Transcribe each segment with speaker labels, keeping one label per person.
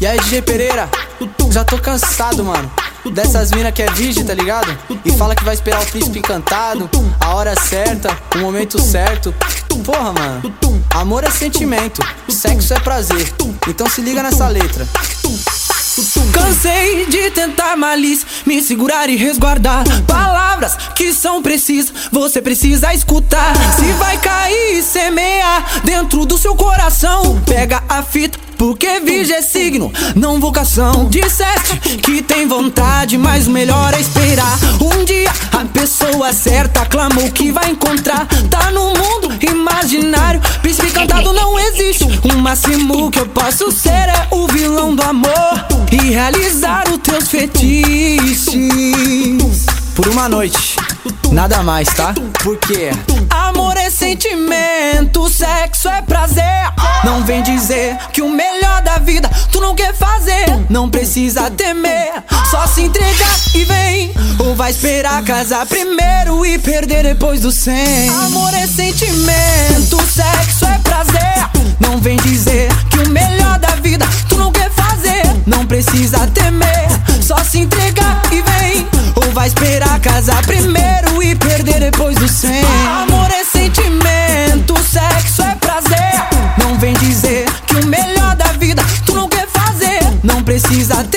Speaker 1: E aí, DJ Pereira, já tô cansado, mano. Dessas mina que é virgem, tá ligado? E fala que vai esperar o príncipe encantado, a hora certa, o momento certo. Porra, mano. Amor é sentimento, sexo é prazer. Então se liga nessa letra.
Speaker 2: Cansei de tentar malícia, me segurar e resguardar. Palavras que são precisas, você precisa escutar. Se vai cair e semear dentro do seu coração, pega a fita. Porque virgem é signo, não vocação. Disseste que tem vontade, mas o melhor é esperar. Um dia a pessoa certa clamou que vai encontrar. Tá no mundo imaginário, príncipe cantado não existe. O máximo que eu posso ser é o vilão do amor e realizar os teus fetiches.
Speaker 1: Uma noite, nada mais, tá? Porque
Speaker 2: amor é sentimento, sexo é prazer. Não vem dizer que o melhor da vida tu não quer fazer. Não precisa temer, só se entregar e vem. Ou vai esperar casar primeiro e perder depois do cem. Amor é sentimento,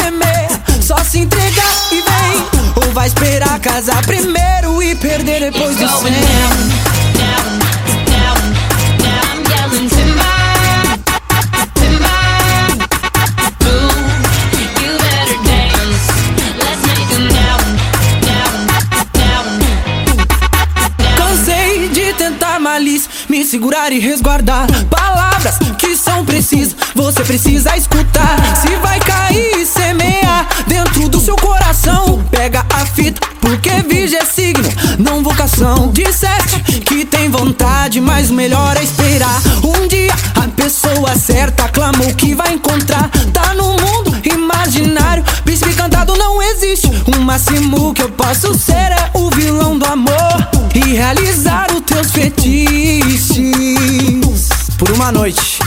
Speaker 2: temer, só se entregar e vem. Ou vai esperar casar primeiro e perder depois do cem. Cansei de tentar malícia, me segurar e resguardar palavras que são precisas, você precisa escutar. Porque virgem é signo, não vocação. Disseste que tem vontade, mas o melhor é esperar. Um dia a pessoa certa clamou que vai encontrar. Tá no mundo imaginário, príncipe cantado não existe. O máximo que eu posso ser é o vilão do amor e realizar os teus fetiches.
Speaker 1: por uma noite,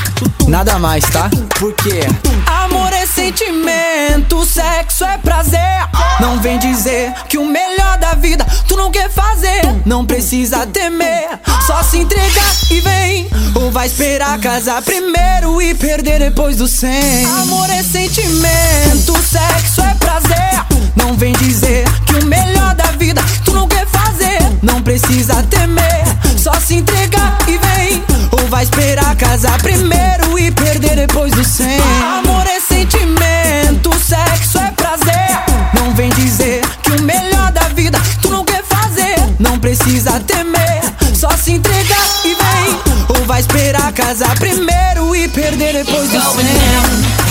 Speaker 1: nada mais, tá? Porque
Speaker 2: é sentimento, sexo é prazer. Não vem dizer que o melhor da vida tu não quer fazer. Não precisa temer, só se entregar e vem. Ou vai esperar casar primeiro e perder depois do cem. Amor é sentimento, sexo é prazer. Não vem dizer que o melhor da vida tu não quer fazer. Não precisa temer, só se entregar e vem. Ou vai esperar casar primeiro e perder depois do cem. Dizer que o melhor da vida tu não quer fazer. Não precisa temer, só se entregar e vem. Ou vai esperar casar primeiro e perder depois do cem.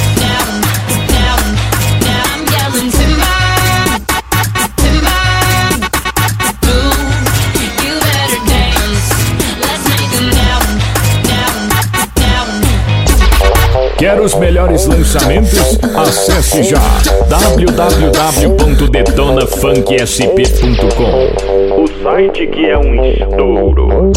Speaker 3: Quer os melhores lançamentos? Acesse já www.detonafunksp.com
Speaker 4: O site que é um estouro.